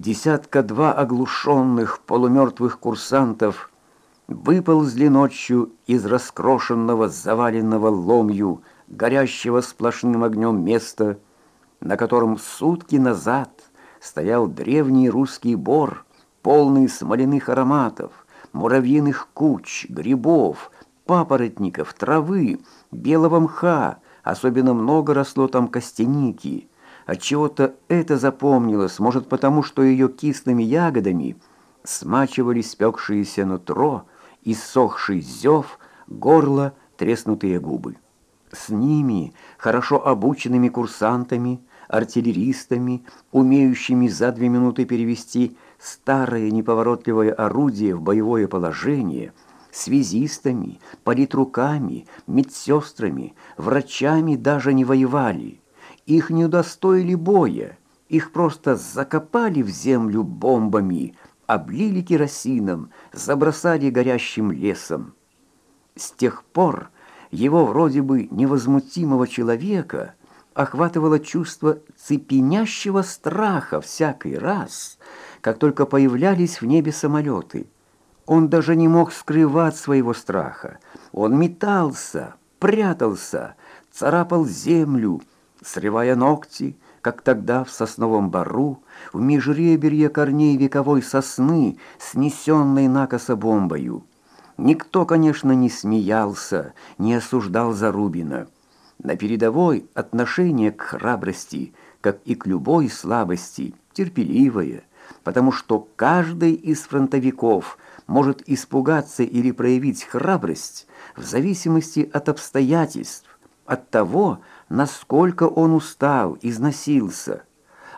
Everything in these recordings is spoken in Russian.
Десятка-два оглушенных полумертвых курсантов выползли ночью из раскрошенного, заваленного ломью, горящего сплошным огнем места, на котором сутки назад стоял древний русский бор, полный смоляных ароматов, муравьиных куч, грибов, папоротников, травы, белого мха, особенно много росло там костяники. Отчего-то это запомнилось, может потому, что ее кислыми ягодами смачивали спекшееся нутро, иссохший зев, горло, треснутые губы. С ними, хорошо обученными курсантами, артиллеристами, умеющими за две минуты перевести старое неповоротливое орудие в боевое положение, связистами, политруками, медсестрами, врачами даже не воевали. Их не удостоили боя, их просто закопали в землю бомбами, облили керосином, забросали горящим лесом. С тех пор его вроде бы невозмутимого человека охватывало чувство цепенящего страха всякий раз, как только появлялись в небе самолеты. Он даже не мог скрывать своего страха. Он метался, прятался, царапал землю, срывая ногти, как тогда в сосновом бару, в межреберье корней вековой сосны, снесенной накосо бомбою. Никто, конечно, не смеялся, не осуждал Зарубина. На передовой отношение к храбрости, как и к любой слабости, терпеливое, потому что каждый из фронтовиков может испугаться или проявить храбрость в зависимости от обстоятельств, от того, насколько он устал, износился.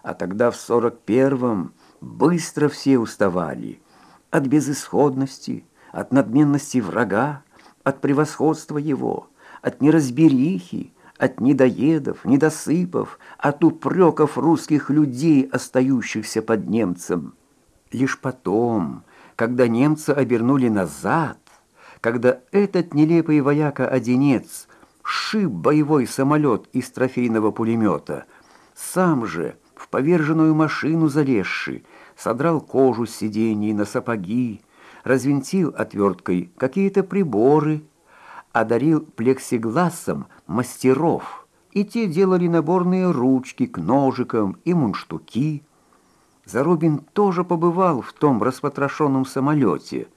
А тогда в сорок первом быстро все уставали от безысходности, от надменности врага, от превосходства его, от неразберихи, от недоедов, недосыпов, от упреков русских людей, остающихся под немцем. Лишь потом, когда немцы обернули назад, когда этот нелепый вояка-одинец шиб боевой самолет из трофейного пулемета, сам же в поверженную машину залезший, содрал кожу с сидений на сапоги, развинтил отверткой какие-то приборы, одарил плексигласом мастеров, и те делали наборные ручки к ножикам и мундштуки. Зарубин тоже побывал в том распотрошенном самолете,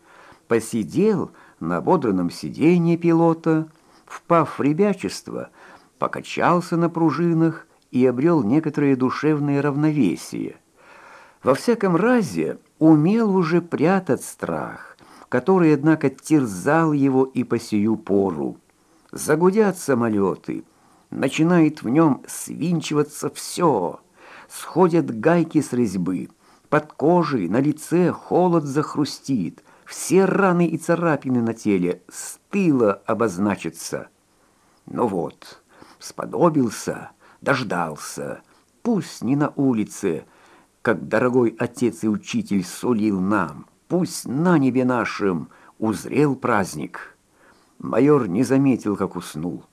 посидел на ободранном сиденье пилота, впав в ребячество, покачался на пружинах и обрел некоторое душевное равновесие. Во всяком разе умел уже прятать страх, который, однако, терзал его и по сию пору. Загудят самолеты, начинает в нем свинчиваться все, сходят гайки с резьбы, под кожей, на лице холод захрустит, все раны и царапины на теле с тыла обозначатся. Ну вот, сподобился, дождался, пусть не на улице, как дорогой отец и учитель сулил нам, пусть на небе нашем узрел праздник. Майор не заметил, как уснул.